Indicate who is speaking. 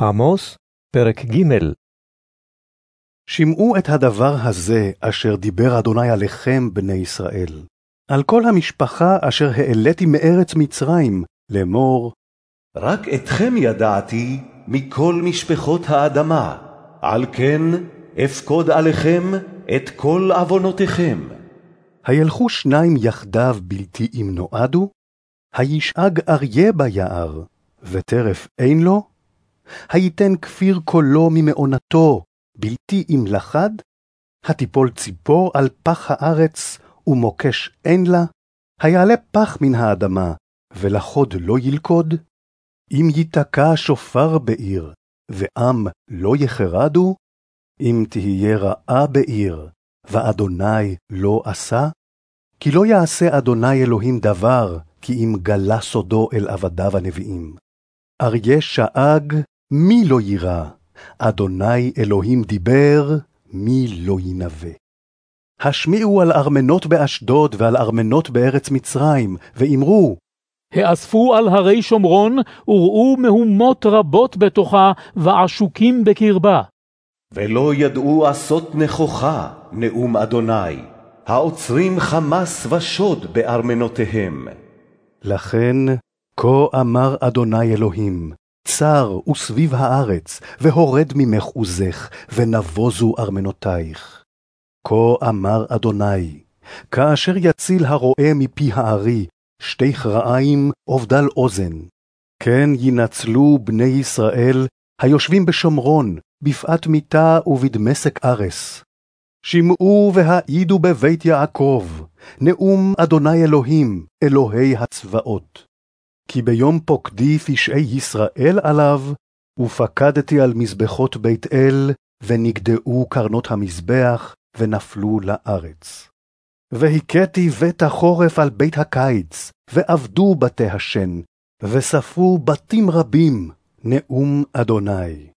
Speaker 1: עמוס, פרק ג'
Speaker 2: שמעו את הדבר הזה אשר דיבר אדוני עליכם, בני ישראל, על כל המשפחה אשר העליתי מארץ מצרים, לאמור,
Speaker 3: רק אתכם ידעתי מכל משפחות האדמה, על כן אפקוד עליכם את כל עוונותיכם.
Speaker 2: הילכו שניים יחדיו בלתי אם נועדו? הישאג אריה ביער, וטרף אין לו? הייתן כפיר קולו ממעונתו, בלתי אם לחד? התיפול ציפור על פח הארץ, ומוקש אין לה? היעלה פח מן האדמה, ולחוד לא ילכוד? אם ייתקע שופר בעיר, ועם לא יחרדו? אם תהיה רעה בעיר, ואדוני לא עשה? כי לא יעשה אדוני אלוהים דבר, כי אם גלה סודו אל עבדיו הנביאים. אריה שאג, מי לא יירא? אדוני אלוהים דיבר, מי לא ינבא? השמיעו על ארמנות באשדוד ועל ארמנות בארץ מצרים, ואמרו,
Speaker 4: האספו על הרי שומרון, וראו מהומות רבות בתוכה, ועשוקים בקרבה.
Speaker 3: ולא ידעו עשות נכוחה, נאום אדוני, העוצרים חמס ושוד בארמנותיהם.
Speaker 2: לכן, כה אמר אדוני אלוהים, צר וסביב הארץ, והורד ממך עוזך, ונבוזו ארמנותייך. כה אמר אדוני, כאשר יציל הרועה מפי הארי, שתי כרעיים אובדל אוזן. כן ינצלו בני ישראל, היושבים בשומרון, בפאת מיתה ובדמשק ארס. שמעו והעידו בבית יעקב, נאום אדוני אלוהים, אלוהי הצבאות. כי ביום פוקדי פשעי ישראל עליו, ופקדתי על מזבחות בית אל, ונגדעו קרנות המזבח, ונפלו לארץ. והכיתי בית החורף על בית הקיץ, ועבדו בתי השן, וספרו בתים רבים, נאום אדוני.